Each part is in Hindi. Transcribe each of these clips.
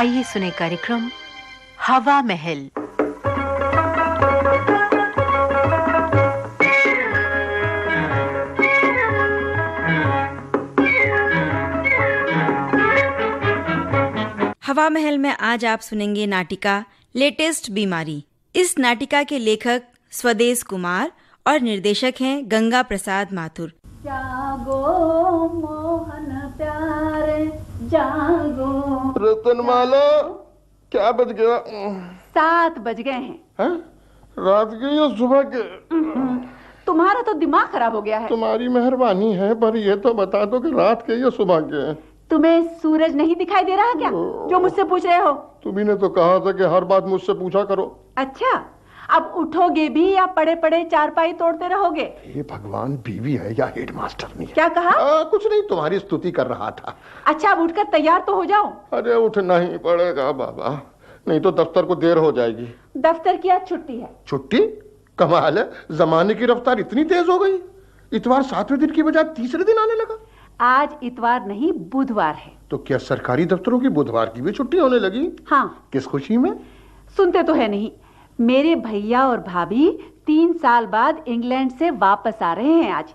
आइए सुने कार्यक्रम हवा महल। हवा महल में आज आप सुनेंगे नाटिका लेटेस्ट बीमारी। इस नाटिका के लेखक स्वदेश कुमार और निर्देशक हैं गंगा प्रसाद माथुर। जागो मोहन जागो। रतनमाला क्या बज गया? सात बज गए हैं। हैं? रात के या सुबह के। तुम्हारा तो दिमाग खराब हो गया है। तुम्हारी मेहरबानी है पर ये तो बता दो कि रात के या सुबह के। हैं। तुम्हें सूरज नहीं दिखाई दे रहा क्या? जो मुझसे पूछ रहे हो। तुम्ही ने तो कहा था कि हर बात मुझसे पूछा करो। अच्छा अब उठोगे भी या पड़े पड़े चारपाई तोड़ते रहोगे? ये भगवान बीवी है या हेडमास्टर नहीं क्या कहा? आ, कुछ नहीं तुम्हारी स्तुति कर रहा था। अच्छा अब उठकर तैयार तो हो जाओ। अरे उठना ही पड़ेगा बाबा। नहीं तो दफ्तर को देर हो जाएगी। दफ्तर की आज छुट्टी है। छुट्टी? कमाल है। जमाने की रफ्तार इतनी तेज हो गई। इतवार सातवें दिन की बजाय तीसरे दिन आने लगा। आज इतवार नहीं बुधवार है। तो क्या सरकारी दफ्तरों की बुधवार की भी छुट्टी होने लगी? हाँ। किस खुशी में? सुनते तो है नहीं। मेरे भैया और भाभी तीन साल बाद इंग्लैंड से वापस आ रहे हैं आज।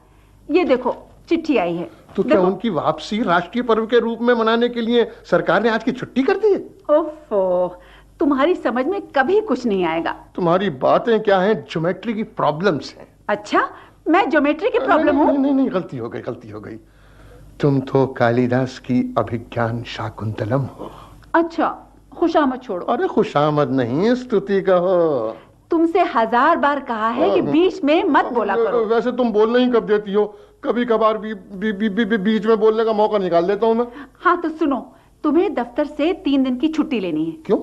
ये देखो चिट्ठी आई है। तो क्या उनकी वापसी राष्ट्रीय पर्व के रूप में मनाने के लिए सरकार ने आज की छुट्टी कर दी है? ओफो तुम्हारी समझ में कभी कुछ नहीं आएगा। तुम्हारी बातें क्या हैं? ज्योमेट्री की प्रॉब्लम्स हैं। अच्छा मैं ज्योमेट्री की प्रॉब्लम हूँ? नहीं नहीं नहीं गलती हो गई गलती हो गई। तुम तो कालिदास की अभिज्ञान शाकुंतलम हो। अच्छा। खुशामद छोड़ो। अरे खुशामद नहीं स्तुति कहो। तुमसे हज़ार बार कहा है कि बीच में मत बोला करो। वैसे तुम बोलने ही कब देती हो। कभी कभार भी, भी, भी, भी, भी बीच में बोलने का मौका निकाल देता हूँ मैं। हाँ तो सुनो तुम्हें दफ्तर से तीन दिन की छुट्टी लेनी है। क्यों?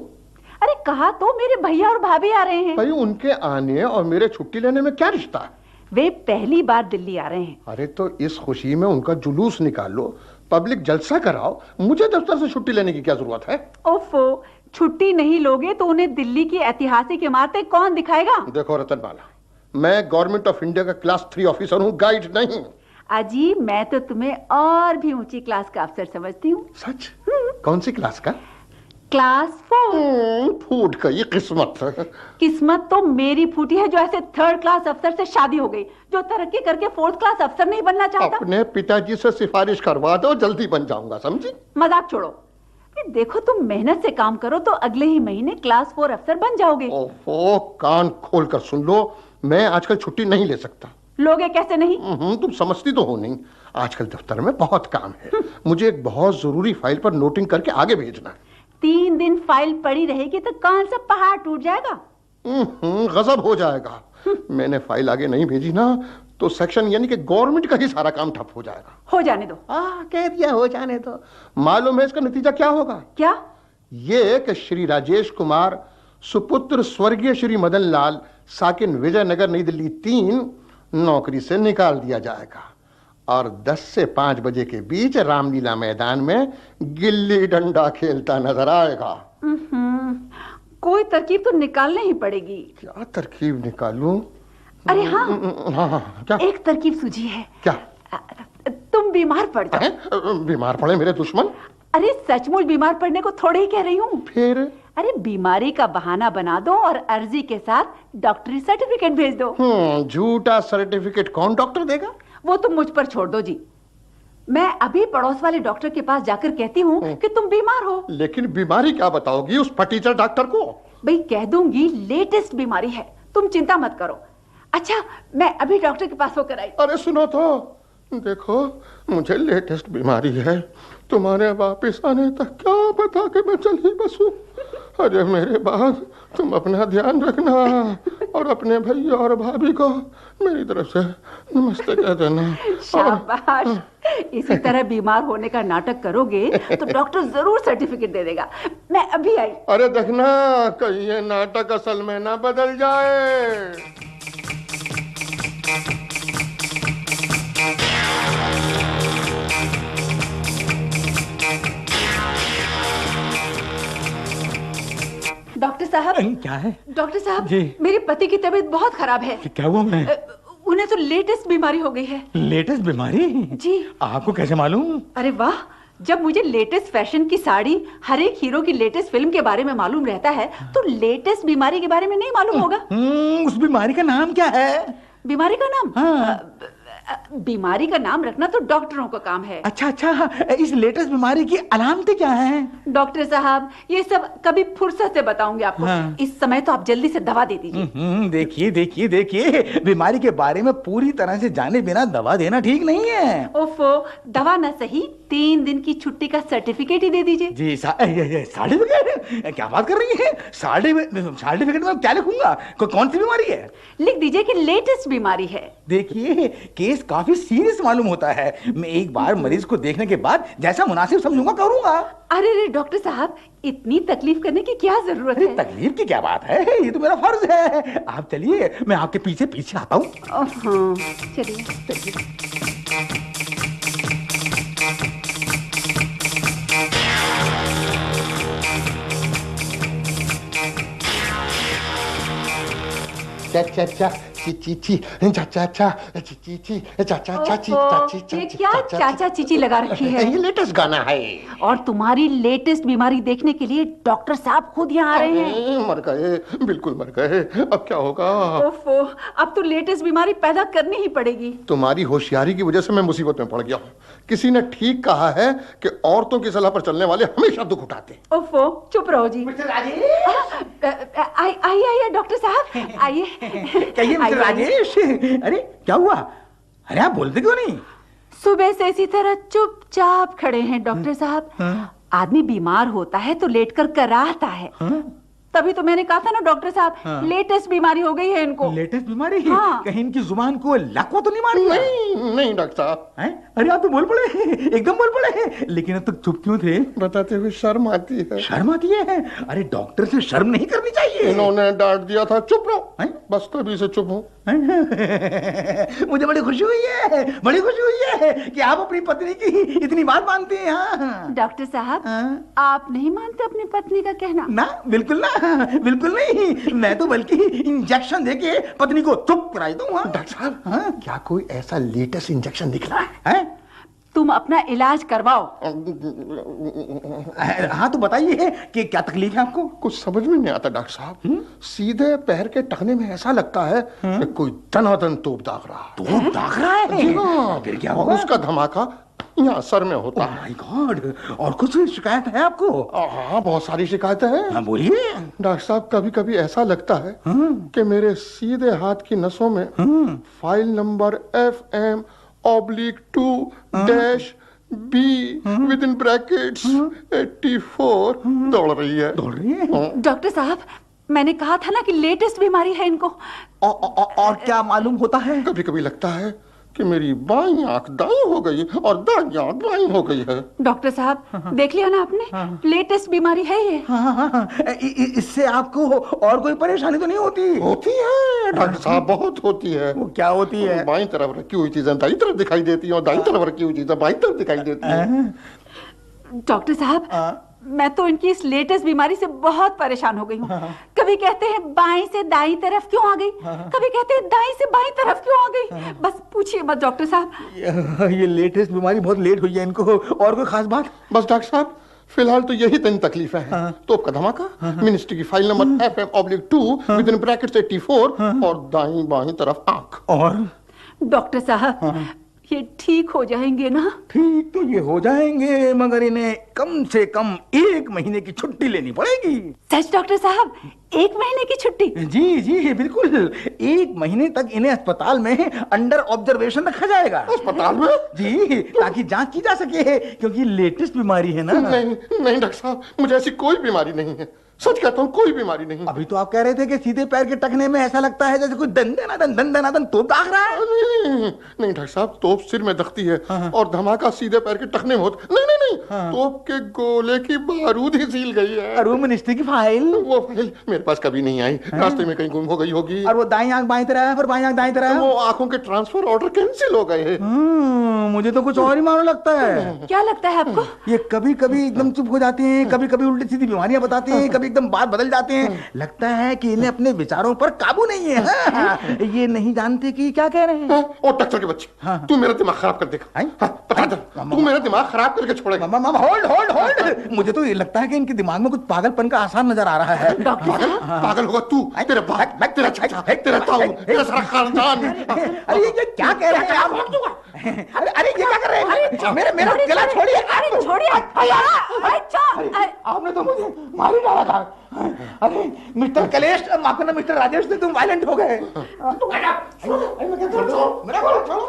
अरे कहा तो मेरे भैया और भाभी आ रहे हैं। भाई उनके आने और मेरे छुट्टी लेने में क्या रिश्ता है? वे पहली बार दिल्ली आ रहे हैं। अरे तो इस खुशी में उनका जुलूस निकाल लो। पब्लिक जलसा कराओ मुझे दफ्तर से छुट्टी लेने की क्या ज़रूरत है? ओफो छुट्टी नहीं लोगे तो उन्हें दिल्ली की ऐतिहासिक इमारतें कौन दिखाएगा? देखो रतन बाला मैं गवर्नमेंट ऑफ़ इंडिया का क्लास थ्री ऑफिसर हूँ गाइड नहीं। अजी मैं तो तुम्हें और भी ऊँची क्लास का अफसर समझती हूँ। सच? कौन सी क्लास का? Class four. हम्म, फूट गई किस्मत। किस्मत तो मेरी फूटी है जो ऐसे थर्ड क्लास अफसर से शादी हो गई जो तरक्की करके फोर्थ क्लास अफसर नहीं बनना चाहता। अपने पिताजी से सिफारिश करवा दो जल्दी बन जाऊँगा समझी? मज़ाक छोड़ो। देखो तुम मेहनत से काम करो तो अगले ही महीने क्लास फोर अफसर बन जाओगे। ओहो कान खोल कर सुन लो मैं आजकल छुट्टी नहीं ले सकता। लोगे कैसे नहीं? हम्म, तुम समझती तो हो नहीं। आजकल दफ्तर में बहुत काम है। मुझे एक बहुत ज़रूरी फ़ाइल पर नोटिंग करके आगे भेजना है। तीन दिन फ़ाइल पड़ी रहेगी तो कौन सा पहाड़ टूट जाएगा? हम्म, गजब हो जाएगा। मैंने फ़ाइल आगे नहीं भेजी ना तो सेक्शन यानी कि गवर्नमेंट का ही सारा काम ठप हो जाएगा। हो जाने दो। आ, कह दिया हो जाने दो। मालूम है इसका नतीजा क्या होगा? क्या? ये कि श्री राजेश कुमार सुपुत्र स्वर्गीय श्री मदन लाल साकिन विजयनगर नई दिल्ली तीन नौकरी से निकाल दिया जाएगा। और 10 से 5 बजे के बीच रामलीला मैदान में गिल्ली डंडा खेलता नज़र आएगा। हम्म, कोई तरकीब तो निकालनी ही पड़ेगी। क्या तरकीब निकालूं? अरे हाँ हाँ हाँ क्या? एक तरकीब सूझी है। क्या? तुम बीमार पड़ जाओ। बीमार पड़े मेरे दुश्मन? अरे सचमुच बीमार पड़ने को थोड़े ही कह रही हूँ। फिर? अरे बीमारी का बहाना बना दो और अर्जी के साथ डॉक्टरी सर्टिफिकेट भेज दो। हम्म, झूठा सर्टिफिकेट कौन डॉक्टर देगा? वो तुम मुझ पर छोड़ दो जी। मैं अभी पड़ोस वाले डॉक्टर के पास जाकर कहती हूँ कि तुम बीमार हो। लेकिन बीमारी क्या बताओगी उस फटीचर डॉक्टर को? भाई कह दूँगी लेटेस्ट बीमारी है। तुम चिंता मत करो। अच्छा मैं अभी डॉक्टर के पास होकर आई। अरे सुनो तो। देखो मुझे लेटेस्ट बीमारी है। तुम्हारे वापिस आने तक क्या पता कि मैं चल ही बसू। अरे मेरे बाद तुम अपना ध्यान रखना। और अपने भैया और भाभी को मेरी तरफ़ से नमस्ते कह देना। और शाबाश। इसी तरह बीमार होने का नाटक करोगे तो डॉक्टर ज़रूर सर्टिफिकेट दे देगा। मैं अभी आई। अरे देखना कहीं ये नाटक असल में ना बदल जाए। डॉक्टर साहब? क्या है? डॉक्टर साहब मेरे पति की तबीयत बहुत खराब है। क्या हुआ अ, उन्हें तो लेटेस्ट बीमारी हो गई है। लेटेस्ट बीमारी? जी। आपको कैसे मालूम? अरे वाह जब मुझे लेटेस्ट फ़ैशन की साड़ी हर एक हीरो की लेटेस्ट फ़िल्म के बारे में मालूम रहता है तो लेटेस्ट बीमारी के बारे में नहीं मालूम होगा। हम्म, उस बीमारी का नाम क्या है? बीमारी का नाम? हाँ। बीमारी का नाम रखना तो डॉक्टरों का काम है। अच्छा अच्छा इस लेटेस्ट बीमारी की अलामतें क्या हैं? डॉक्टर साहब ये सब कभी फुर्सत से बताऊँगी आपको। हाँ। इस समय तो आप जल्दी से दवा दे दीजिए। हम्म, देखिए देखिए देखिए बीमारी के बारे में पूरी तरह से जाने बिना दवा देना ठीक नहीं है। ओफो दवा न सही तीन दिन की छुट्टी का सर्टिफिकेट ही दे दीजिए। जी सर्टिफिकेट? क्या बात कर रही है? सर्टिफिकेट सर्टिफिकेट में क्या लिखूँगा? कौन सी बीमारी है? लिख दीजिए कि लेटेस्ट बीमारी है। देखिए केस काफ़ी सीरियस मालूम होता है। मैं एक बार मरीज़ को देखने के बाद जैसा मुनासिब समझूँगा करूँगा। अरे रे डॉक्टर साहब इतनी तकलीफ़ करने की क्या ज़रूरत है? तकलीफ़ की क्या बात है? ये तो मेरा फ़र्ज़ है। आप चलिए मैं आपके पीछे पीछे आता हूँ। हाँ, चलिए। चा चा चा ची ची ची चा चा चा ची ची ची चा चा चा ची चा ओहो, ची चा ये ची, क्या चा, चा, चाचा चीची लगा रखी है? ये लेटेस्ट गाना है। और तुम्हारी लेटेस्ट बीमारी देखने के लिए डॉक्टर साहब खुद यहाँ आ रहे हैं। मर गए बिल्कुल मर गए अब क्या होगा? ओफो अब तो लेटेस्ट बीमारी पैदा करनी ही पड़ेगी। तुम्हारी होशियारी की वजह से मैं मुसीबत में पड़ गया हूँ। किसी ने ठीक कहा है कि औरतों की सलाह पर चलने वाले हमेशा दुख उठाते। ओफो चुप रहो जी। आइए आइए डॉक्टर साहब आइए। आइए, आइए। राजेश। अरे क्या हुआ? अरे आप बोलते क्यों नहीं? सुबह से इसी तरह चुपचाप खड़े हैं डॉक्टर साहब। आदमी बीमार होता है तो लेटकर कराहता है। तभी तो मैंने कहा था ना डॉक्टर साहब हाँ। लेटेस्ट बीमारी हो गई है इनको लेटेस्ट बीमारी हाँ। कहीं इनकी ज़ुबान को लकवा तो नहीं मारी? नहीं नहीं डॉक्टर साहब हैं? अरे आप तो बोल पड़े एकदम बोल पड़े लेकिन अब तक चुप क्यों थे बताते हुए शर्म आती है शर्म आती है अरे डॉक्टर से शर्म नहीं करनी चाहिए इन्होंने डांट दिया था चुप रहो हैं? बस तभी से चुप हूँ मुझे बड़ी खुशी हुई है बड़ी खुशी हुई है कि आप अपनी पत्नी की इतनी बात मानते हैं हाँ डॉक्टर साहब हाँ। आप नहीं मानते अपनी पत्नी का कहना ना बिल्कुल ना बिल्कुल नहीं मैं तो बल्कि इंजेक्शन देके पत्नी को चुप कराई दूँ हाँ डॉक्टर साहब हाँ? क्या कोई ऐसा लेटेस्ट इंजेक्शन दिख रहा है हैं? तुम अपना इलाज करवाओ। हाँ तो बताइए कि क्या तकलीफ़ है आपको? कुछ समझ में नहीं आता डॉक्टर साहब। सीधे पैर के टखने में ऐसा लगता है कि कोई दनादन तोप दाग रहा है। तो दाग रहा है? जी हाँ। फिर क्या होगा उसका धमाका यहाँ सर में होता है। माय गॉड और कुछ शिकायत है आपको? हाँ बहुत सारी शिकायतें हैं। हाँ बोलिए। डॉक्टर साहब कभी कभी ऐसा लगता है कि मेरे सीधे हाथ की नसों में file number F M oblique two dash B within brackets eighty four दौड़ रही है। दौड़ रही है? डॉक्टर साहब मैंने कहा था ना कि लेटेस्ट बीमारी है इनको। औ, औ, औ, और क्या मालूम होता है? कभी कभी लगता है कि मेरी बाई आँख दाई हो गई और दाई आँख बाई हो गई है। डॉक्टर साहब देख लिया ना आपने? लेटेस्ट बीमारी है ये। हाँ, हाँ, हाँ, इससे आपको और कोई परेशानी तो नहीं होती? होती है डॉक्टर साहब बहुत होती है। वो क्या होती है? बाई तरफ़ रखी हुई चीज़ें दाई तरफ़ दिखाई देती है और दाई तरफ़ रखी हुई चीज़ें बाई तरफ़ दिखाई देती है। डॉक्टर साहब हाँ। मैं तो इनकी इस लेटेस्ट बीमारी से बहुत परेशान हो गई हूँ। कभी कहते हैं बाएँ से दाई तरफ़ क्यों आ गई? कभी कहते हैं दाई से बाई तरफ़ क्यों आ गई? बस पूछिए मत डॉक्टर साहब। ये लेटेस्ट बीमारी बहुत लेट हुई है इनको और कोई खास बात? बस डॉक्टर साहब फ़िलहाल तो यही तीन तकलीफें हैं। तोप का धमाका मिनिस्ट्री की file number F M oblique two within bracket eighty four और दाई बाई तरफ़ आँख। और? डॉक्टर साहब ये ठीक हो जाएँगे ना? ठीक तो ये हो जाएँगे मगर इन्हें कम से कम एक महीने की छुट्टी लेनी पड़ेगी। सच डॉक्टर साहब? एक महीने की छुट्टी? जी जी बिल्कुल। एक महीने तक इन्हें अस्पताल में अंडर ऑब्जर्वेशन रखा जाएगा। अस्पताल में? जी ताकि जाँच की जा सके क्योंकि लेटेस्ट बीमारी है ना। नहीं नहीं डॉक्टर साहब मुझे ऐसी कोई बीमारी नहीं है। सच कहता हूँ कोई बीमारी नहीं। अभी तो आप कह रहे थे कि सीधे पैर के टकने में ऐसा लगता है जैसे कोई दन दना दन दन दना दन तो दाग रहा है नहीं नहीं डॉक्टर साहब तोप सिर में दखती है हाँ। और धमाका सीधे पैर के टखने में होता नहीं नहीं नहीं हाँ। तोप के गोले की बारूद ही सील गई है। रूम मिनिस्ट्री की फ़ाइल। वो फ़ाइल मेरे पास कभी नहीं आई। रास्ते में कहीं गुम हो गई होगी। और वो दाई आँख बाई तरह है फिर बाई आँख दाई तरह वो आँखों के ट्रांसफ़र ऑर्डर कैंसिल हो गए हैं। हम्म, मुझे तो कुछ और ही मालूम लगता है। क्या लगता है आपको? ये कभी कभी एकदम चुप हो जाती है कभी कभी उल्टी सीधी बीमारियाँ बताती है कभी एकदम बात बदल जाते हैं। लगता है कि इन्हें अपने विचारों पर काबू नहीं है। हाँ, ये नहीं जानते कि क्या कह रहे हैं। हाँ, ओ डॉक्टर के बच्चे हाँ। तू मेरा दिमाग खराब कर देगा। हैं? हाँ, तू मेरा दिमाग खराब करके छोड़ेगा। मामा होल्ड होल्ड होल्ड मुझे तो ये लगता है कि इनके दिमाग में कुछ पागलपन का आसार नज़र आ रहा है। पागल पागल होगा तू तेरा बाप तेरा चाचा तेरा ताऊ तेरा सारा खानदान। अरे ये क्या कह रहे हैं आप? अरे अरे ये क्या कर रहे हैं? मेरे मेरा गला छोड़िए। अरे छोड़िए। आपने तो मुझे मार ही डाला था। अरे मिस्टर कलेश माफ़ करना मिस्टर राजेश से तुम वायलेंट हो गए। अरे मैं क्या कर रहा हूँ? मेरा गला छोड़ो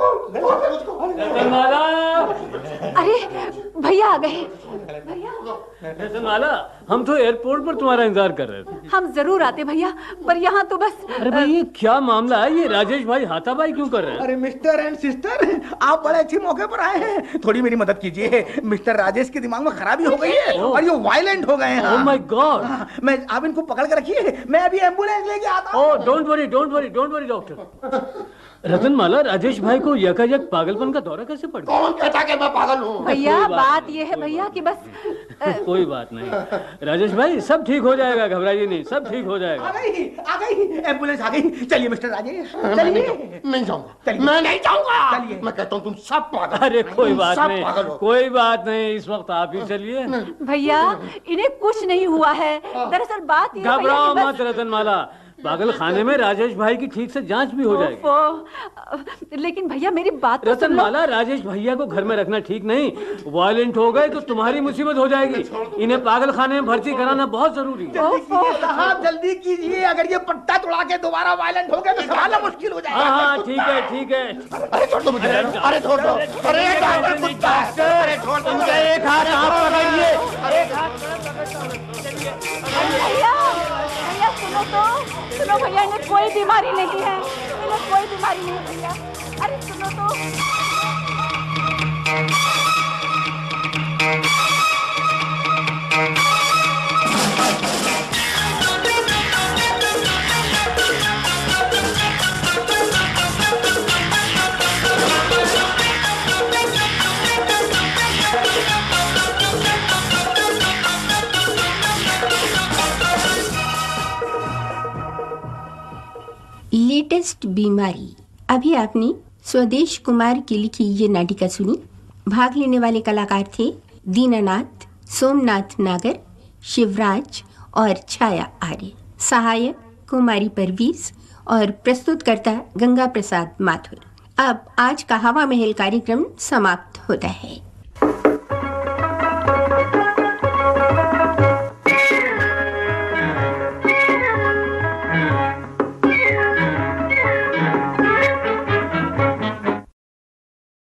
अरे, अरे भैया आ गए। भैया रतनमाला हम तो एयरपोर्ट पर तुम्हारा इंतज़ार कर रहे थे। हम ज़रूर आते भैया पर यहाँ तो बस अरे भाई ये क्या मामला है? ये राजेश भाई हाथापाई क्यों कर रहे हैं? अरे मिस्टर एंड सिस्टर आप बड़े अच्छे मौके पर आए हैं। थोड़ी मेरी मदद कीजिए। मिस्टर राजेश के दिमाग में खराबी हो गई है और ये वायलेंट हो गए हैं। ओह माय गॉड हाँ, मैं आप इनको पकड़ कर रखिए। मैं अभी एंबुलेंस लेके आता हूँ। Don't worry don't worry don't worry doctor Ratanmala Rajesh भाई को यकायक पागलपन का दौरा कैसे पड़? गया कौन कहता कि मैं पागल हूँ? भैया बात बात ये है भैया कि बस कोई बात नहीं। राजेश भाई सब ठीक हो जाएगा घबराइए नहीं सब ठीक हो आ जाएगा गई आ गई एंबुलेंस आ गई। चलिए मिस्टर राजेश चलिए। जाऊँ- नहीं जाऊँगा। मैं नहीं जाऊँगा। चलिए। मैं कहता हूँ तुम सब पागल अरे कोई बात नहीं कोई बात नहीं इस वक्त आप ही चलिए। भैया इन्हें कुछ नहीं हुआ है। दरअसल बात है घबराओ मत रतनमाला। पागल खाने में राजेश भाई की ठीक से जाँच भी हो जाएगी। लेकिन भैया मेरी बात तो सुन लो। रतनमाला राजेश भैया को घर में रखना ठीक नहीं। वायलेंट हो गए तो तुम्हारी मुसीबत हो जाएगी। इन्हें पागल खाने में भर्ती कराना बहुत ज़रूरी है। जल्दी कीजिए साहब जल्दी कीजिए। अगर ये पट्टा तोड़ा के दोबारा वायलेंट हो गए तो संभालना मुश्किल हो हाँ जाएगा। हाँ ठीक है ठीक है। अरे छोड़ दो मुझे। अरे छोड़ दो। अरे सुनो भैया, इन्हें कोई बीमारी नहीं है। इन्हें कोई बीमारी नहीं भैया अरे सुनो तो। बीमारी। अभी आपने स्वदेश कुमार की लिखी ये नाटिका सुनी। भाग लेने वाले कलाकार थे दीनानाथ, सोमनाथ नागर, शिवराज और छाया आर्य। सहायक कुमारी परवीज और प्रस्तुतकर्ता गंगा प्रसाद माथुर। अब आज का हवा महल कार्यक्रम समाप्त होता है।